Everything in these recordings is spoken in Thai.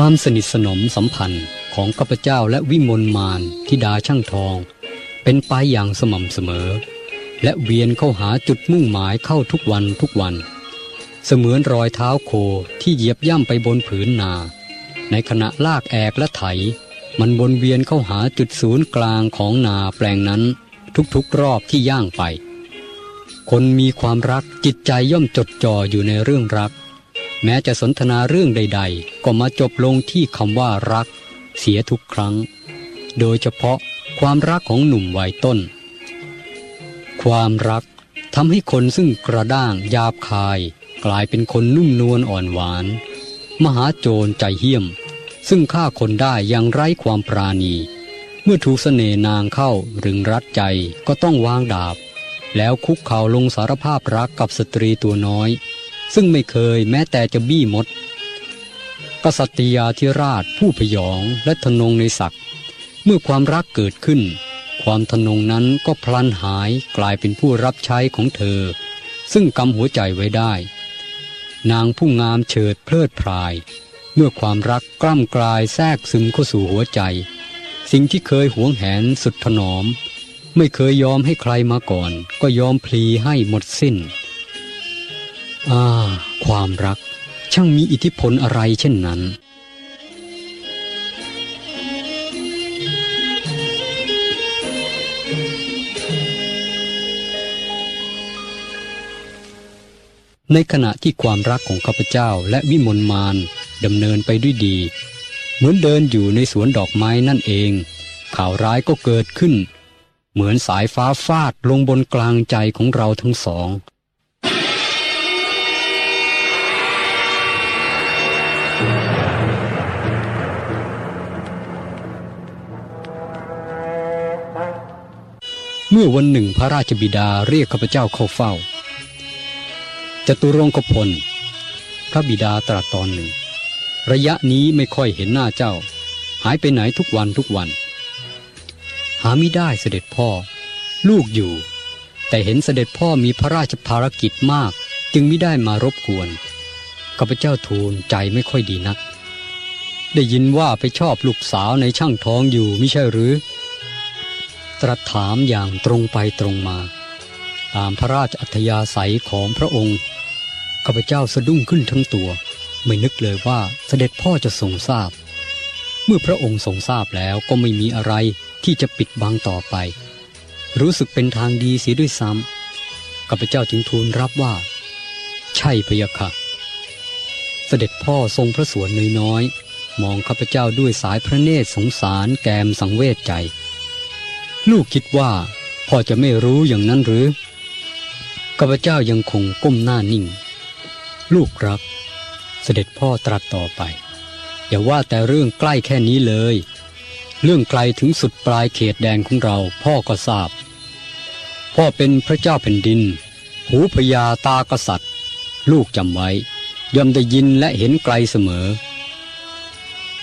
ความสนิทสนมสัมพันธ์ของข้าพเจ้าและวิมลมานทิดาช่างทอง เป็นไปอย่างสม่ำเสมอ และเวียนเข้าหาจุดมุ่งหมายเข้าทุกวันทุกวัน เสมือนรอยเท้าโคที่เหยียบย่ำไปบนผืนนา ในขณะลากแอกและไถ มันวนเวียนเข้าหาจุดศูนย์กลางของนาแปลงนั้นทุกๆรอบที่ย่างไป คนมีความรักจิตใจย่อมจดจ่ออยู่ในเรื่องรัก แม้จะสนทนาเรื่องใด ๆ ก็มาจบลงที่คำว่ารัก เสียทุกครั้ง โดยเฉพาะความรักของหนุ่มวัยต้น ความรักทำให้คนซึ่งกระด้างยาบคาย กลายเป็นคนนุ่มนวลอ่อนหวาน มหาโจรใจเหี้ยม ซึ่งฆ่าคนได้อย่างไร้ความปราณี เมื่อถูกเสน่นางเข้ารึงรัดใจก็ต้องวางดาบ แล้วคุกเข่าลงสารภาพรักกับสตรีตัวน้อย ซึ่งไม่เคยแม้แต่จะบี้มด กษัตริยาธิราชผู้พยองและทนงในศักดิ์เมื่อความรักเกิดขึ้น ความทนงนั้นก็พลันหายกลายเป็นผู้รับใช้ของเธอ ซึ่งกำหัวใจไว้ได้ นางผู้งามเฉิดเพลิดพราย เมื่อความรักกล้ำกลายแทรกซึมเข้าสู่หัวใจ สิ่งที่เคยหวงแหนสุดถนอม ไม่เคยยอมให้ใครมาก่อน ก็ยอมพลีให้หมดสิ้น อ่า ความรัก ช่างมีอิทธิพลอะไรเช่นนั้น ในขณะที่ความรักของข้าพเจ้าและวิมลมานดำเนินไปด้วยดี เหมือนเดินอยู่ในสวนดอกไม้นั่นเอง ข่าวร้ายก็เกิดขึ้น เหมือนสายฟ้าฟาดลงบนกลางใจของเราทั้งสอง เมื่อวันหนึ่งพระราชบิดาเรียกข้าพเจ้าเข้าเฝ้า จตุรงกพล พระบิดาตรัสตอนหนึ่ง ระยะนี้ไม่ค่อยเห็นหน้าเจ้า หายไปไหนทุกวันทุกวัน หาไม่ได้เสด็จพ่อ ลูกอยู่ แต่เห็นเสด็จพ่อมีพระราชภารกิจมาก จึงไม่ได้มารบกวนข้าพเจ้าทูลใจไม่ค่อยดีนัก ได้ยินว่าไปชอบลูกสาวในช่างทองอยู่ไม่ใช่หรือ ตรัสถามอย่างตรงไปตรงมา ตามพระราชอัธยาศัยของพระองค์ข้าพเจ้าสะดุ้งขึ้นทั้งตัว ไม่นึกเลยว่าเสด็จพ่อจะทรงทราบ เมื่อพระองค์ทรงทราบแล้วก็ไม่มีอะไรที่จะปิดบังต่อไป รู้สึกเป็นทางดีเสียด้วยซ้ำข้าพเจ้าจึงทูลรับว่า ใช่พะยะค่ะ เสด็จพ่อทรงพระสวนน้อยๆมองข้าพเจ้าด้วยสายพระเนตรสงสารแกมสังเวชใจ ลูกคิดว่าพ่อจะไม่รู้อย่างนั้นหรือ ข้าพเจ้ายังคงก้มหน้านิ่ง ลูกรักเสด็จพ่อตรัสต่อไป อย่าว่าแต่เรื่องใกล้แค่นี้เลย เรื่องไกลถึงสุดปลายเขตแดนของเราพ่อก็ทราบ พ่อเป็นพระเจ้าแผ่นดิน หูพญาตากษัตริย์ ลูกจำไว้ ย่อมได้ยินและเห็นไกลเสมอ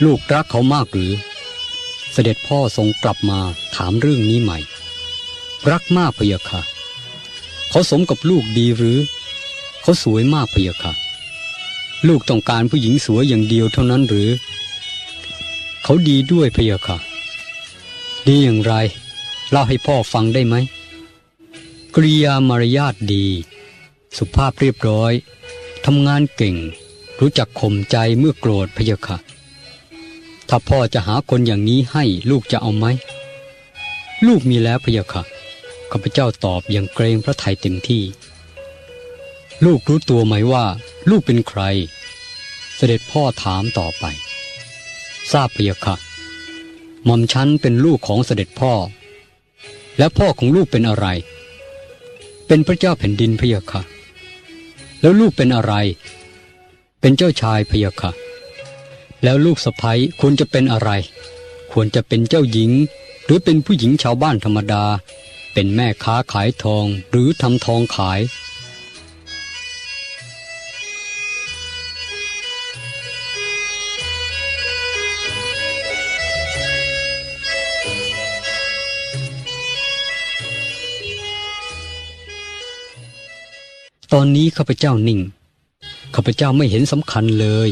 ลูกรักเขามากหรือ เสด็จพ่อทรงกลับมาถามเรื่องนี้ใหม่ รักมากพะยะค่ะ เขาสมกับลูกดีหรือ เขาสวยมากพะยะค่ะ ลูกต้องการผู้หญิงสวยอย่างเดียวเท่านั้นหรือ เขาดีด้วยพะยะค่ะ ดีอย่างไร เล่าให้พ่อฟังได้ไหมกริยามารยาทดี สุภาพเรียบร้อยทำงานเก่ง รู้จักข่มใจเมื่อโกรธพะยะค่ะ ถ้าพ่อจะหาคนอย่างนี้ให้ลูกจะเอาไหม ลูกมีแล้วพะยะค่ะ ข้าพเจ้าตอบอย่างเกรงพระทัยเต็มที่ ลูกรู้ตัวไหมว่า ลูกเป็นใคร เสด็จพ่อถามต่อไป ทราบพะยะค่ะหม่อมฉันเป็นลูกของเสด็จพ่อ และพ่อของลูกเป็นอะไร เป็นพระเจ้าแผ่นดินพะยะค่ะ แล้วลูกเป็นอะไร เป็นเจ้าชายพะยะค่ะ แล้วลูกสะพ้ยควรจะเป็นอะไร ควรจะเป็นเจ้าหญิง หรือเป็นผู้หญิงชาวบ้านธรรมดา เป็นแม่ค้าขายทองหรือทำทองขาย ตอนนี้ข้าพเจ้านิ่งข้าพเจ้าไม่เห็นสำคัญเลย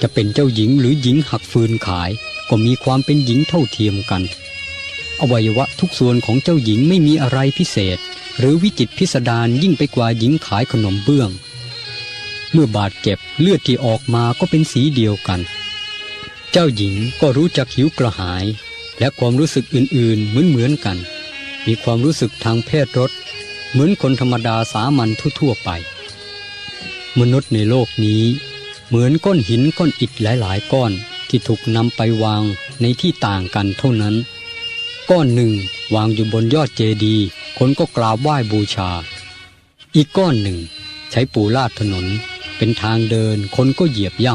จะเป็นเจ้าหญิงหรือหญิงหักฟืนขาย ก็มีความเป็นหญิงเท่าเทียมกัน อวัยวะทุกส่วนของเจ้าหญิงไม่มีอะไรพิเศษ หรือวิจิตพิสดารยิ่งไปกว่าหญิงขายขนมเบื้อง เมื่อบาดเจ็บเลือดที่ออกมาก็เป็นสีเดียวกัน เจ้าหญิงก็รู้จักหิวกระหาย และความรู้สึกอื่นๆ เหมือนเหมือนกัน มีความรู้สึกทางเพศรสเหมือนคนธรรมดาสามัญทั่วๆไป มนุษย์ในโลกนี้ เหมือนก้อนหินก้อนอิฐหลายๆ ก้อนที่ถูกนำไปวางในที่ต่างกันเท่านั้น ก้อนหนึ่งวางอยู่บนยอดเจดีย์คนก็กราบไหว้บูชา อีกก้อนหนึ่งใช้ปูลาดถนนเป็นทางเดินคนก็เหยียบย่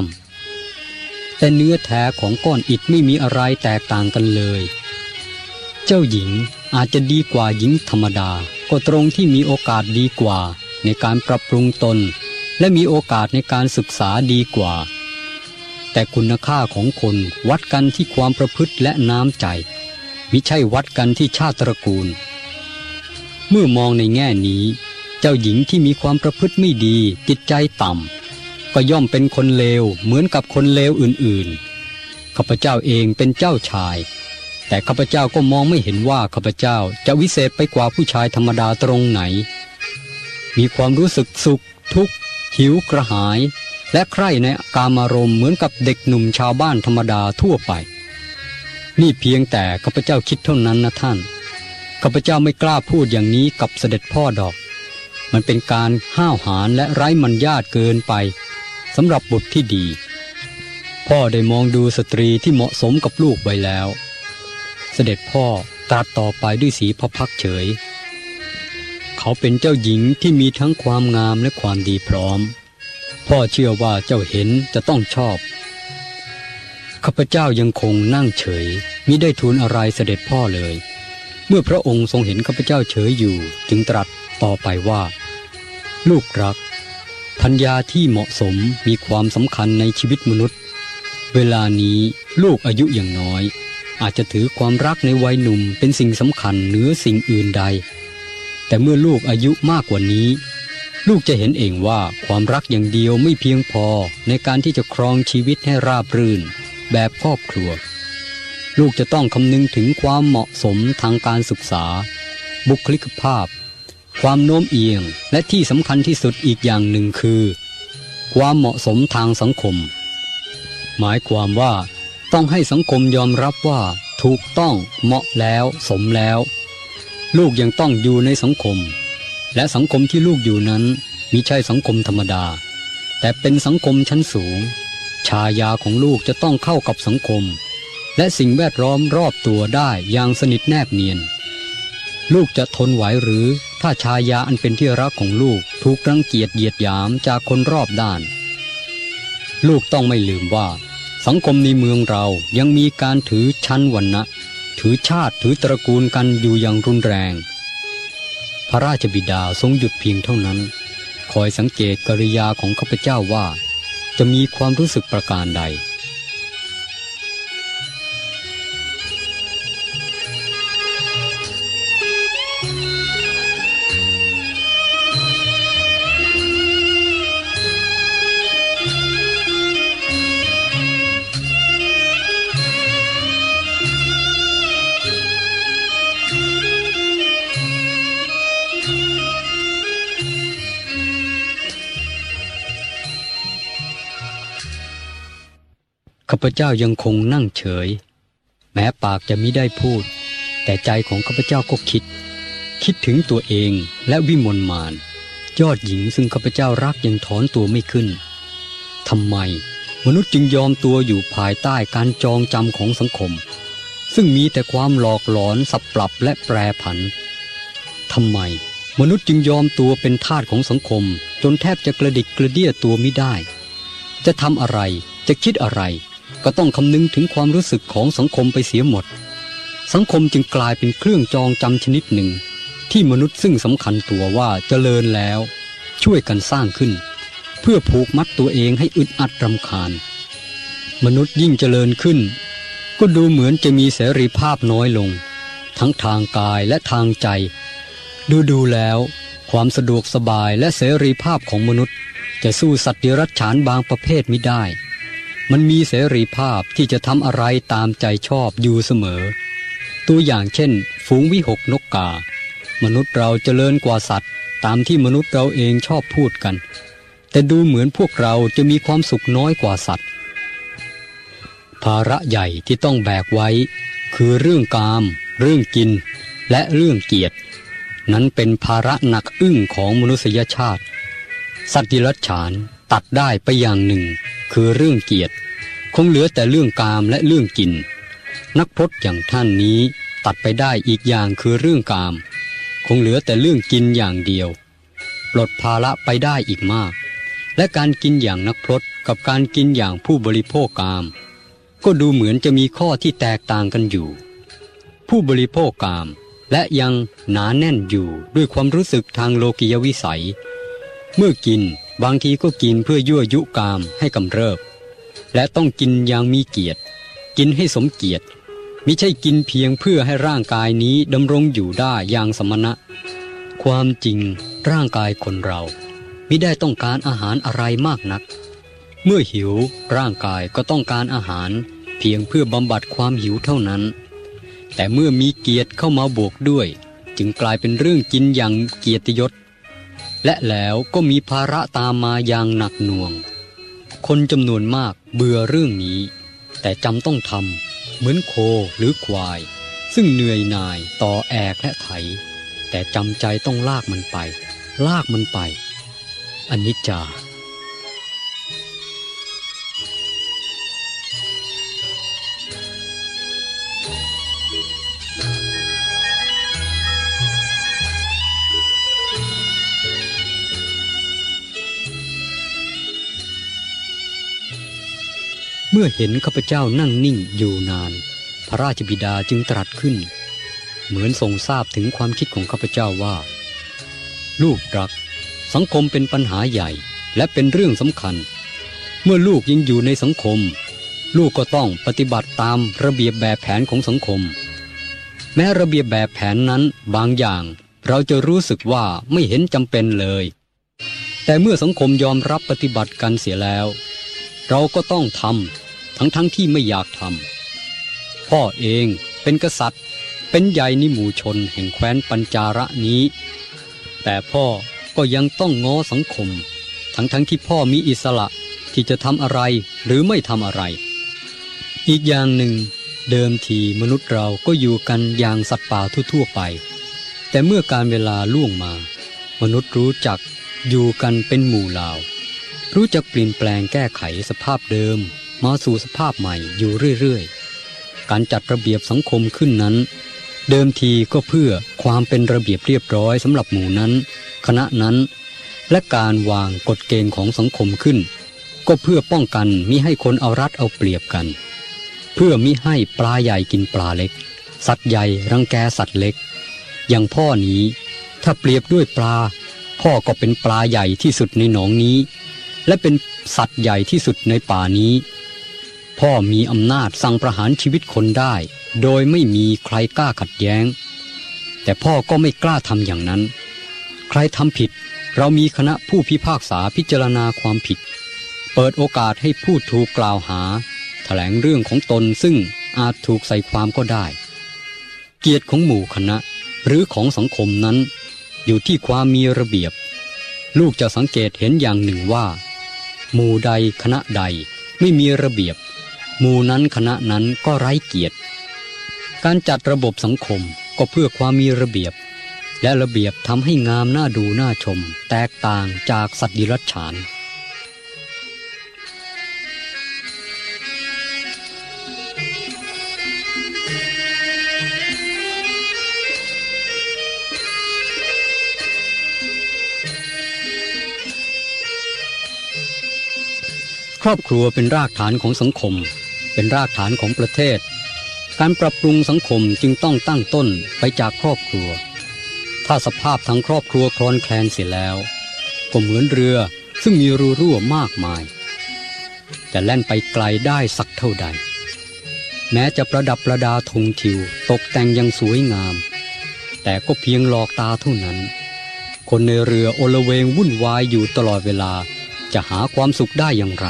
ำแต่เนื้อแท้ของก้อนอิฐไม่มีอะไรแตกต่างกันเลย เจ้าหญิงอาจจะดีกว่าหญิงธรรมดา ก็ตรงที่มีโอกาสดีกว่าในการปรับปรุงตน และมีโอกาสในการศึกษาดีกว่า แต่คุณค่าของคนวัดกันที่ความประพฤติและน้ำใจ มิใช่วัดกันที่ชาติตระกูล เมื่อมองในแง่นี้ เจ้าหญิงที่มีความประพฤติไม่ดีจิตใจต่ำก็ย่อมเป็นคนเลวเหมือนกับคนเลวอื่นๆข้าพเจ้าเองเป็นเจ้าชาย แต่ข้าพเจ้าก็มองไม่เห็นว่าข้าพเจ้าจะวิเศษไปกว่าผู้ชายธรรมดาตรงไหน มีความรู้สึกสุขทุกข์ หิวกระหาย และใคร่ในกามารมณ์เหมือนกับเด็กหนุ่มชาวบ้านธรรมดาทั่วไป นี่เพียงแต่ข้าพเจ้าคิดเท่านั้นนะท่านข้าพเจ้าไม่กล้าพูดอย่างนี้กับเสด็จพ่อดอก มันเป็นการห้าวหาญและไร้มันญาติเกินไปสำหรับบุตรที่ดี พ่อได้มองดูสตรีที่เหมาะสมกับลูกไว้แล้ว เสด็จพ่อตรัสต่อไปด้วยสีพระพักเฉย เขาเป็นเจ้าหญิงที่มีทั้งความงามและความดีพร้อม พ่อเชื่อว่าเจ้าเห็นจะต้องชอบ ข้าพเจ้ายังคงนั่งเฉยมิได้ทูลอะไรเสด็จพ่อเลย เมื่อพระองค์ทรงเห็นข้าพเจ้าเฉยอยู่จึงตรัสต่อไปว่า ลูกรักพัญญาที่เหมาะสมมีความสำคัญในชีวิตมนุษย์ เวลานี้ลูกอายุอย่างน้อย อาจจะถือความรักในวัยหนุ่มเป็นสิ่งสำคัญเหนือสิ่งอื่นใด แต่เมื่อลูกอายุมากกว่านี้ ลูกจะเห็นเองว่าความรักอย่างเดียวไม่เพียงพอในการที่จะครองชีวิตให้ราบรื่น แบบครอบครัว ลูกจะต้องคำนึงถึงความเหมาะสมทางการศึกษา บุคลิกภาพ ความโน้มเอียงและที่สำคัญที่สุดอีกอย่างหนึ่งคือ ความเหมาะสมทางสังคม หมายความว่าต้องให้สังคมยอมรับว่าถูกต้องเหมาะแล้ว สมแล้ว ลูกยังต้องอยู่ในสังคม และสังคมที่ลูกอยู่นั้นมิใช่สังคมธรรมดา แต่เป็นสังคมชั้นสูง ชายาของลูกจะต้องเข้ากับสังคม และสิ่งแวดล้อมรอบตัวได้อย่างสนิทแนบเนียน ลูกจะทนไหวหรือถ้าชายาอันเป็นที่รักของลูกถูกรังเกียจเหยียดหยามจากคนรอบด้าน ลูกต้องไม่ลืมว่า สังคมในเมืองเรายังมีการถือชั้นวรรณะ ถือชาติถือตระกูลกันอยู่อย่างรุนแรง พระราชบิดาทรงหยุดเพียงเท่านั้น คอยสังเกตกริยาของข้าพเจ้าว่า จะมีความรู้สึกประการใด ข้าพเจ้ายังคงนั่งเฉย แม้ปากจะมิได้พูด แต่ใจของข้าพเจ้าก็คิด คิดถึงตัวเองและวิมลมาน ยอดหญิงซึ่งข้าพเจ้ารักยังถอนตัวไม่ขึ้นทำไม มนุษย์จึงยอมตัวอยู่ภายใต้การจองจำของสังคม ซึ่งมีแต่ความหลอกหลอนสับปรับและแปรผันทำไม มนุษย์จึงยอมตัวเป็นทาสของสังคม จนแทบจะกระดิกกระเดี้ยตัวไม่ได้ จะทำอะไรจะคิดอะไร ก็ต้องคำนึงถึงความรู้สึกของสังคมไปเสียหมด สังคมจึงกลายเป็นเครื่องจองจำชนิดหนึ่ง ที่มนุษย์ซึ่งสำคัญตัวว่าเจริญแล้ว ช่วยกันสร้างขึ้น เพื่อผูกมัดตัวเองให้อึดอัดรำคาญ มนุษย์ยิ่งเจริญขึ้น ก็ดูเหมือนจะมีเสรีภาพน้อยลง ทั้งทางกายและทางใจ ดูดูแล้ว ความสะดวกสบายและเสรีภาพของมนุษย์ จะสู้สัตว์เดรัจฉานบางประเภทไม่ได้ มันมีเสรีภาพที่จะทำอะไรตามใจชอบอยู่เสมอ ตัวอย่างเช่น ฝูงวิหกนกกา มนุษย์เราเจริญกว่าสัตว์ ตามที่มนุษย์เราเองชอบพูดกัน แต่ดูเหมือนพวกเราจะมีความสุขน้อยกว่าสัตว์ ภาระใหญ่ที่ต้องแบกไว้ คือเรื่องกาม เรื่องกิน และเรื่องเกียรติ นั้นเป็นภาระหนักอึ้งของมนุษยชาติ สัตว์ดิรัจฉาน ตัดได้ไปอย่างหนึ่ง คือเรื่องเกียรติ คงเหลือแต่เรื่องกามและเรื่องกิน นักพรตอย่างท่านนี้ตัดไปได้อีกอย่างคือเรื่องกาม คงเหลือแต่เรื่องกินอย่างเดียว ปลดภาระไปได้อีกมาก และการกินอย่างนักพรตกับการกินอย่างผู้บริโภคกาม ก็ดูเหมือนจะมีข้อที่แตกต่างกันอยู่ ผู้บริโภคกามและยังหนาแน่นอยู่ด้วยความรู้สึกทางโลกิยวิสัย เมื่อกิน บางทีก็กินเพื่อยั่วยุกามให้กำเริบ และต้องกินอย่างมีเกียรติ กินให้สมเกียรติมิใช่กินเพียงเพื่อให้ร่างกายนี้ดำรงอยู่ได้อย่างสมณะ ความจริงร่างกายคนเรามิได้ต้องการอาหารอะไรมากนัก เมื่อหิวร่างกายก็ต้องการอาหาร เพียงเพื่อบำบัดความหิวเท่านั้น แต่เมื่อมีเกียรติเข้ามาบวกด้วย จึงกลายเป็นเรื่องกินอย่างเกียรติยศ และแล้วก็มีภาระตามมาอย่างหนักหน่วง คนจำนวนมากเบื่อเรื่องนี้ แต่จำต้องทำเหมือนโคหรือควาย ซึ่งเหนื่อยหน่ายต่อแอกและไถ แต่จำใจต้องลากมันไป ลากมันไปอนิจจา เมื่อเห็นข้าพเจ้านั่งนิ่งอยู่นาน พระราชบิดาจึงตรัสขึ้น เหมือนทรงทราบถึงความคิดของข้าพเจ้าว่า ลูกรัก สังคมเป็นปัญหาใหญ่และเป็นเรื่องสำคัญ เมื่อลูกยังอยู่ในสังคม ลูกก็ต้องปฏิบัติตามระเบียบแบบแผนของสังคม แม้ระเบียบแบบแผนนั้นบางอย่าง เราจะรู้สึกว่าไม่เห็นจำเป็นเลย แต่เมื่อสังคมยอมรับปฏิบัติกันเสียแล้ว เราก็ต้องทำทั้งๆทที่ไม่อยากทำพ่อเองเป็นกษัตริย์ เป็นใหญ่ในหมู่ชนแห่งแคว้นปัญจาระนี้ แต่พ่อก็ยังต้องง้อสังคม ทั้งๆทที่พ่อมีอิสระที่จะทำอะไรหรือไม่ทำอะไร อีกอย่างหนึ่ง เดิมทีมนุษย์เราก็อยู่กันอย่างสัตว์ป่าทั่วๆไป แต่เมื่อการเวลาล่วงมา มนุษย์รู้จักอยู่กันเป็นหมู่เหล่า รู้จักเปลี่ยนแปลงแก้ไขสภาพเดิม มาสู่สภาพใหม่อยู่เรื่อยๆ การจัดระเบียบสังคมขึ้นนั้น เดิมทีก็เพื่อความเป็นระเบียบเรียบร้อยสำหรับหมู่นั้น คณะนั้น และการวางกฎเกณฑ์ของสังคมขึ้น ก็เพื่อป้องกันมิให้คนเอารัดเอาเปรียบกัน เพื่อมิให้ปลาใหญ่กินปลาเล็ก สัตว์ใหญ่รังแกสัตว์เล็ก อย่างพ่อนี้ถ้าเปรียบด้วยปลา พ่อก็เป็นปลาใหญ่ที่สุดในหนองนี้ และเป็นสัตว์ใหญ่ที่สุดในป่านี้ พ่อมีอำนาจสั่งประหารชีวิตคนได้ โดยไม่มีใครกล้าขัดแย้ง แต่พ่อก็ไม่กล้าทำอย่างนั้น ใครทำผิด เรามีคณะผู้พิพากษาพิจารณาความผิด เปิดโอกาสให้ผู้ถูกกล่าวหา แถลงเรื่องของตนซึ่งอาจถูกใส่ความก็ได้ เกียรติของหมู่คณะหรือของสังคมนั้น อยู่ที่ความมีระเบียบ ลูกจะสังเกตเห็นอย่างหนึ่งว่า หมู่ใดคณะใดไม่มีระเบียบ หมู่นั้นคณะนั้นก็ไร้เกียรติ การจัดระบบสังคมก็เพื่อความมีระเบียบ และระเบียบทำให้งามน่าดูน่าชม แตกต่างจากสัตว์ดิรัจฉาน รอบครัวเป็นรากฐานของสังคม เป็นรากฐานของประเทศ การปรับปรุงสังคมจึงต้องตั้งต้นไปจากครอบครัว ถ้าสภาพทั้งครอบครัวคลอนแคลนเสียแล้วก็เหมือนเรือซึ่งมีรูรั่วมากมาย จะแล่นไปไกลได้สักเท่าใด แม้จะประดับประดาธงทิวตกแต่งอยังสวยงาม แต่ก็เพียงหลอกตาเท่านั้น คนในเรือโอลเวงวุ่นวายอยู่ตลอดเวลาจะหาความสุขได้อย่างไร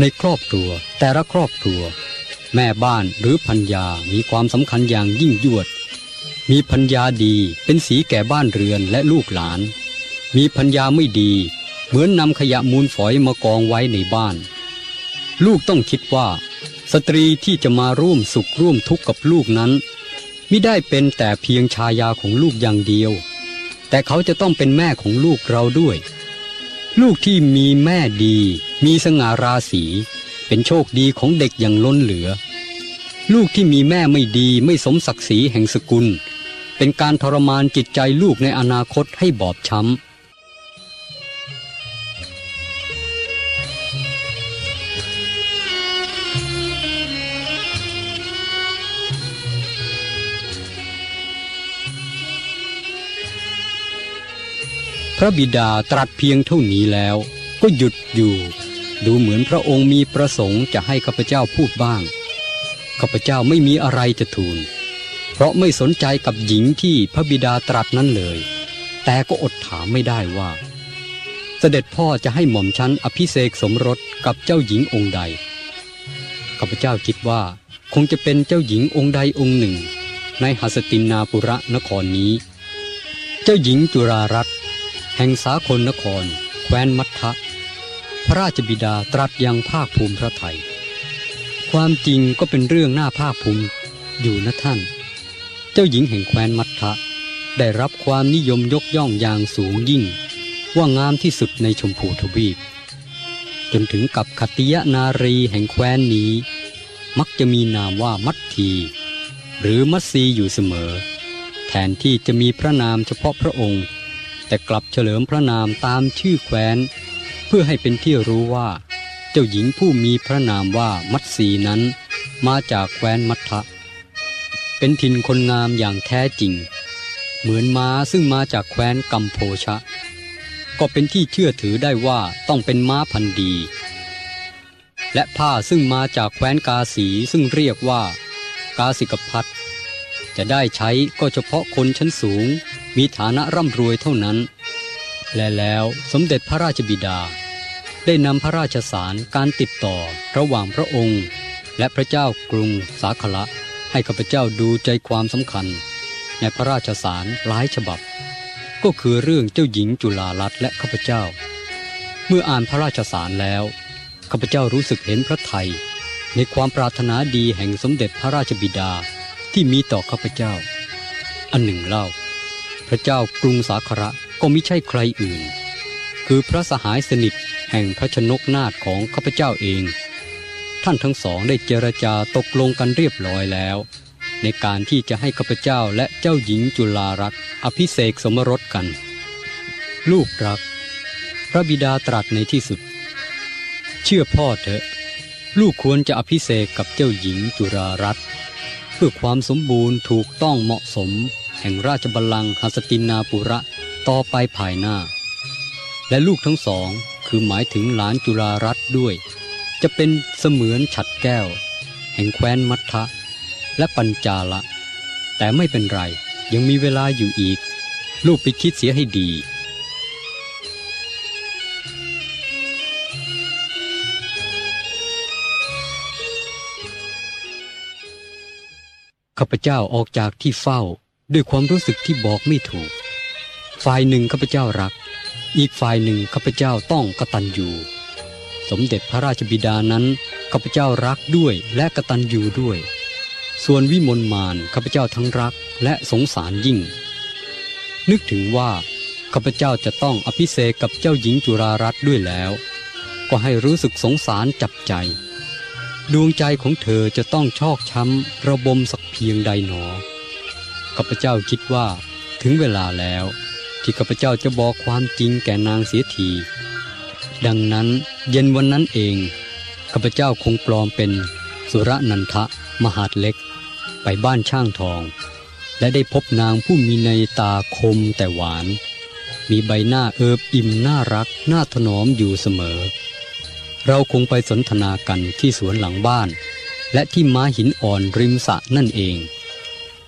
ในครอบครัว แต่ละครอบครัว แม่บ้านหรือพัญญามีความสำคัญอย่างยิ่งยวด มีพัญญาดีเป็นสีแก่บ้านเรือนและลูกหลาน มีพัญญาไม่ดี เหมือนนำขยะมูลฝอยมากองไว้ในบ้าน ลูกต้องคิดว่า สตรีที่จะมาร่วมสุขร่วมทุกข์กับลูกนั้นมิได้เป็นแต่เพียงชายาของลูกอย่างเดียว แต่เขาจะต้องเป็นแม่ของลูกเราด้วย ลูกที่มีแม่ดี มีสง่าราศีเป็นโชคดีของเด็กอย่างล้นเหลือ ลูกที่มีแม่ไม่ดีไม่สมศักดิ์ศรีแห่งสกุล เป็นการทรมานจิตใจลูกในอนาคตให้บอบช้ำ พระบิดาตรัสเพียงเท่านี้แล้วก็หยุดอยู่ ดูเหมือนพระองค์มีประสงค์จะให้ข้าพเจ้าพูดบ้างข้าพเจ้าไม่มีอะไรจะทูล เพราะไม่สนใจกับหญิงที่พระบิดาตรัสนั้นเลย แต่ก็อดถามไม่ได้ว่า เสด็จพ่อจะให้หม่อมชั้นอภิเษกสมรสกับเจ้าหญิงองค์ใดข้าพเจ้าคิดว่าคงจะเป็นเจ้าหญิงองค์ใดองค์หนึ่ง ในหัสตินนาปุระนครนี้ เจ้าหญิงจุรารัตน์ แห่งสาคนนคร แคว้นมัททะพระราชบิดาตรัสยังภาคภูมิพระไทย ความจริงก็เป็นเรื่องหน่าภาคภูมิอยู่นะท่าน เจ้าหญิงแห่งแคว้นมัททะได้รับความนิยมยกย่องอย่างสูงยิ่ง ว่างามที่สุดในชมพูทวีป จนถึงกับขติยนารีแห่งแคว้นนี้ มักจะมีนามว่ามัทที หรือมัตซีอยู่เสมอ แทนที่จะมีพระนามเฉพาะพระองค์ แต่กลับเฉลิมพระนามตามชื่อแคว้น เพื่อให้เป็นที่รู้ว่า เจ้าหญิงผู้มีพระนามว่ามัตสีนั้น มาจากแคว้นมัททะเป็นถิ่นคนงามอย่างแท้จริง เหมือนม้าซึ่งมาจากแคว้นกัมโพชะ ก็เป็นที่เชื่อถือได้ว่าต้องเป็นม้าพันธุ์ดี และผ้าซึ่งมาจากแคว้นกาสีซึ่งเรียกว่า กาสิกพัทจะได้ใช้ก็เฉพาะคนชั้นสูง มีฐานะร่ำรวยเท่านั้น และแล้วสมเด็จพระราชบิดา ได้นำพระราชสารการติดต่อระหว่างพระองค์ และพระเจ้ากรุงสาขละให้ข้าพเจ้าดูใจความสำคัญ ในพระราชสารหลายฉบับ ก็คือเรื่องเจ้าหญิงจุฬาลัตน์และข้าพเจ้า เมื่ออ่านพระราชสารแล้วข้าพเจ้ารู้สึกเห็นพระไทย ในความปรารถนาดีแห่งสมเด็จพระราชบิดาที่มีต่อข้าพเจ้า อันหนึ่งเล่า พระเจ้ากรุงสาคระก็ไม่ใช่ใครอื่น คือพระสหายสนิทแห่งพระชนกนาถของข้าพเจ้าเอง ท่านทั้งสองได้เจรจาตกลงกันเรียบร้อยแล้ว ในการที่จะให้ข้าพเจ้าและเจ้าหญิงจุลารักษ์อภิเษกสมรสกัน ลูกรัก พระบิดาตรัสในที่สุด เชื่อพ่อเถอะ ลูกควรจะอภิเษกกับเจ้าหญิงจุรารัตน์เพื่อความสมบูรณ์ถูกต้องเหมาะสม แห่งราชบัลลังก์หัสตินาปุระต่อไปภายหน้า และลูกทั้งสองคือหมายถึงหลานจุฬารัตด้วย จะเป็นเสมือนฉัดแก้ว แห่งแคว้นมัททะและปัญจาละ แต่ไม่เป็นไรยังมีเวลาอยู่อีก ลูกไปคิดเสียให้ดีข้าพเจ้าออกจากที่เฝ้า ด้วยความรู้สึกที่บอกไม่ถูก ฝ่ายหนึ่งข้าพเจ้ารัก อีกฝ่ายหนึ่งข้าพเจ้าต้องกตัญญูสมเด็จพระราชบิดานั้นข้าพเจ้ารักด้วยและกตัญญูด้วย ส่วนวิมลมานข้าพเจ้าทั้งรักและสงสารยิ่ง นึกถึงว่าข้าพเจ้าจะต้องอภิเษกกับเจ้าหญิงจุรารัตน์ด้วยแล้ว ก็ให้รู้สึกสงสารจับใจ ดวงใจของเธอจะต้องชอกช้ำระบมสักเพียงใดหนอ ข้าพเจ้าคิดว่าถึงเวลาแล้วที่ข้าพเจ้าจะบอกความจริงแก่นางเสียทีดังนั้นเย็นวันนั้นเองข้าพเจ้าคงปลอมเป็นสุรนันทะมหาดเล็ก ไปบ้านช่างทอง และได้พบนางผู้มีในตาคมแต่หวาน มีใบหน้าเอิบอิ่มน่ารักน่าถนอมอยู่เสมอ เราคงไปสนทนากันที่สวนหลังบ้าน และที่ม้าหินอ่อนริมสะนั่นเอง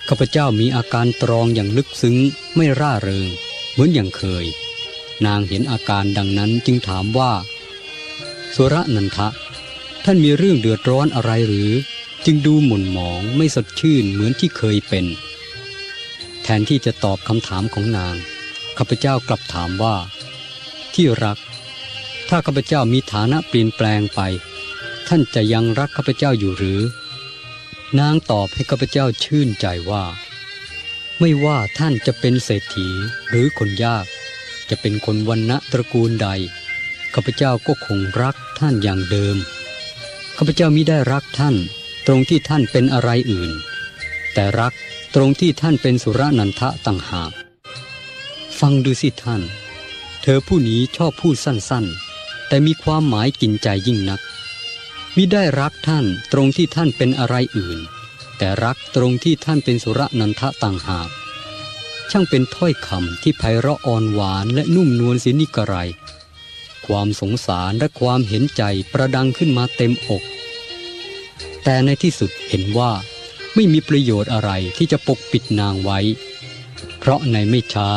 ข้าพเจ้ามีอาการตรองอย่างลึกซึ้งไม่ร่าเริง เหมือนอย่างเคย นางเห็นอาการดังนั้นจึงถามว่า สุรนันทะ ท่านมีเรื่องเดือดร้อนอะไรหรือ จึงดูหม่นหมองไม่สดชื่นเหมือนที่เคยเป็น แทนที่จะตอบคำถามของนางข้าพเจ้ากลับถามว่า ที่รัก ถ้าข้าพเจ้ามีฐานะเปลี่ยนแปลงไป ท่านจะยังรักข้าพเจ้าอยู่หรือ นางตอบให้ข้าพเจ้าชื่นใจว่า ไม่ว่าท่านจะเป็นเศรษฐีหรือคนยาก จะเป็นคนวันณะตระกูลใดข้าพเจ้าก็คงรักท่านอย่างเดิมข้าพเจ้ามิได้รักท่าน ตรงที่ท่านเป็นอะไรอื่น แต่รักตรงที่ท่านเป็นสุรนันทะต่างหากฟังดูสิท่าน เธอผู้นี้ชอบพูดสั้นๆ แต่มีความหมายกินใจยิ่งนัก มิได้รักท่านตรงที่ท่านเป็นอะไรอื่น แต่รักตรงที่ท่านเป็นสุรนันทะต่างหาก ช่างเป็นถ้อยคำที่ไพเราะอ่อนหวานและนุ่มนวลเสียนิกระไร ความสงสารและความเห็นใจประดังขึ้นมาเต็มอก แต่ในที่สุดเห็นว่าไม่มีประโยชน์อะไรที่จะปกปิดนางไว้ เพราะในไม่ช้า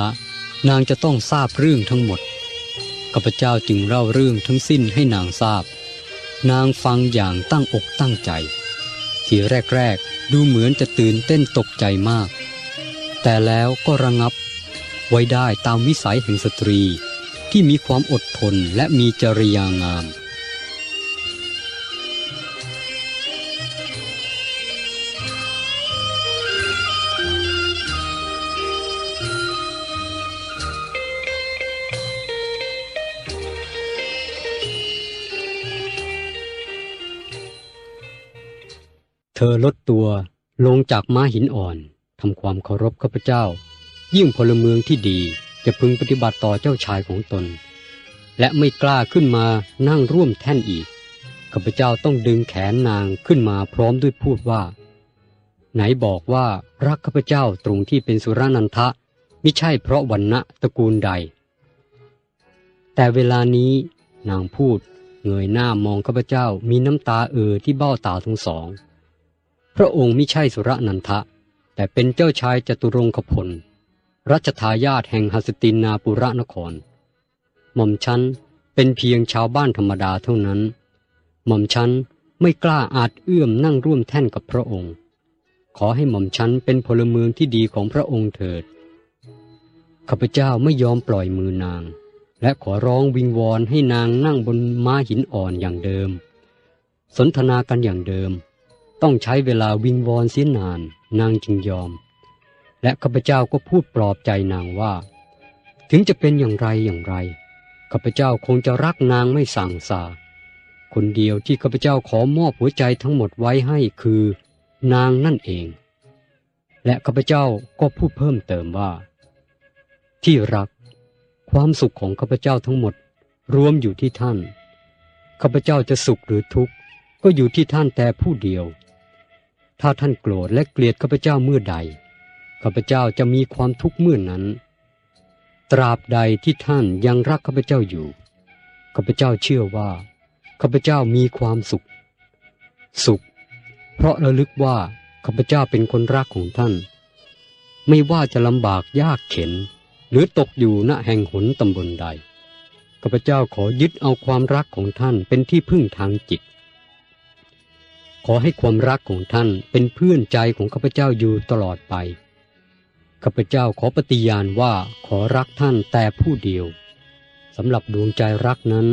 นางจะต้องทราบเรื่องทั้งหมดข้าพเจ้าจึงเล่าเรื่องทั้งสิ้นให้นางทราบ นางฟังอย่างตั้งอกตั้งใจ ทีแรกๆดูเหมือนจะตื่นเต้นตกใจมาก แต่แล้วก็ระงับ ไว้ได้ตามวิสัยแห่งสตรีที่มีความอดทนและมีจริยางาม เธอลดตัวลงจากม้าหินอ่อนทำความเคารพข้าพเจ้า ยิ่งพลเมืองที่ดีจะพึงปฏิบัติต่อเจ้าชายของตน และไม่กล้าขึ้นมานั่งร่วมแท่นอีกข้าพเจ้าต้องดึงแขนนางขึ้นมาพร้อมด้วยพูดว่า ไหนบอกว่ารักข้าพเจ้าตรงที่เป็นสุรานันทะมิใช่เพราะวันณะตระกูลใด แต่เวลานี้นางพูดเงยหน้ามองข้าพเจ้ามีน้ำตาเอ่อที่เบ้าตาทั้งสอง พระองค์ไม่ใช่สุรนันทะ แต่เป็นเจ้าชายจตุรงคพลรัชทายาทแห่งหัสตินนาปุระนคร หม่อมฉันเป็นเพียงชาวบ้านธรรมดาเท่านั้น หม่อมฉันไม่กล้าอาจเอื้อมนั่งร่วมแท่นกับพระองค์ ขอให้หม่อมฉันเป็นพลเมืองที่ดีของพระองค์เถิดข้าพเจ้าไม่ยอมปล่อยมือนาง และขอร้องวิงวอนให้นางนั่งบนม้าหินอ่อนอย่างเดิม สนทนากันอย่างเดิม ต้องใช้เวลาวิงวอนเสียนาน นางจึงยอม และข้าพเจ้าก็พูดปลอบใจนางว่า ถึงจะเป็นอย่างไรอย่างไรข้าพเจ้าคงจะรักนางไม่สั่งสา คนเดียวที่ข้าพเจ้าขอมอบหัวใจทั้งหมดไว้ให้คือ นางนั่นเอง และข้าพเจ้าก็พูดเพิ่มเติมว่า ที่รัก ความสุขของข้าพเจ้าทั้งหมดรวมอยู่ที่ท่านข้าพเจ้าจะสุขหรือทุกข์ก็อยู่ที่ท่านแต่ผู้เดียว ถ้าท่านโกรธและเกลียดข้าพเจ้าเมื่อใดข้าพเจ้าจะมีความทุกข์เมื่อนนั้น ตราบใดที่ท่านยังรักข้าพเจ้าอยู่ข้าพเจ้าเชื่อว่าข้าพเจ้ามีความสุข สุข เพราะระลึกว่าข้าพเจ้าเป็นคนรักของท่าน ไม่ว่าจะลำบากยากเข็น หรือตกอยู่ณแห่งหนตำบลใดข้าพเจ้าขอยึดเอาความรักของท่านเป็นที่พึ่งทางจิต ขอให้ความรักของท่านเป็นเพื่อนใจของข้าพเจ้าอยู่ตลอดไป ข้าพเจ้าขอปฏิญาณว่าขอรักท่านแต่ผู้เดียวสำหรับดวงใจรักนั้น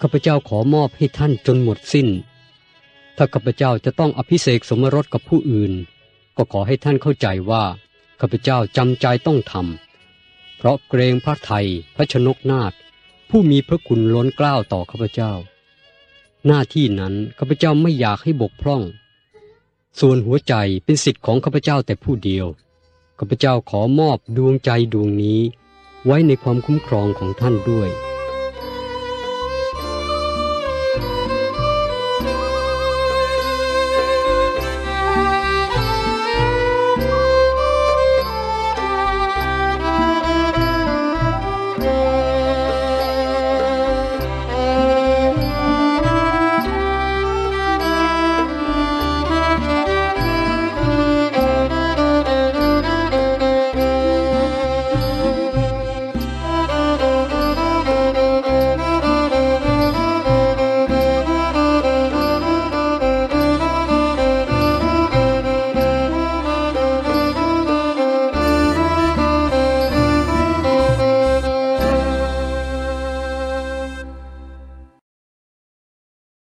ข้าพเจ้าขอมอบให้ท่านจนหมดสิ้น ถ้าข้าพเจ้าจะต้องอภิเษกสมรสกับผู้อื่น ก็ขอให้ท่านเข้าใจว่าข้าพเจ้าจำใจต้องทำเพราะเกรงพระไทยพระชนกนาถผู้มีพระคุณล้นเกล้าต่อข้าพเจ้า หน้าที่นั้นข้าพเจ้าไม่อยากให้บกพร่อง ส่วนหัวใจเป็นสิทธิ์ของข้าพเจ้าแต่ผู้เดียวข้าพเจ้าขอมอบดวงใจดวงนี้ ไว้ในความคุ้มครองของท่านด้วย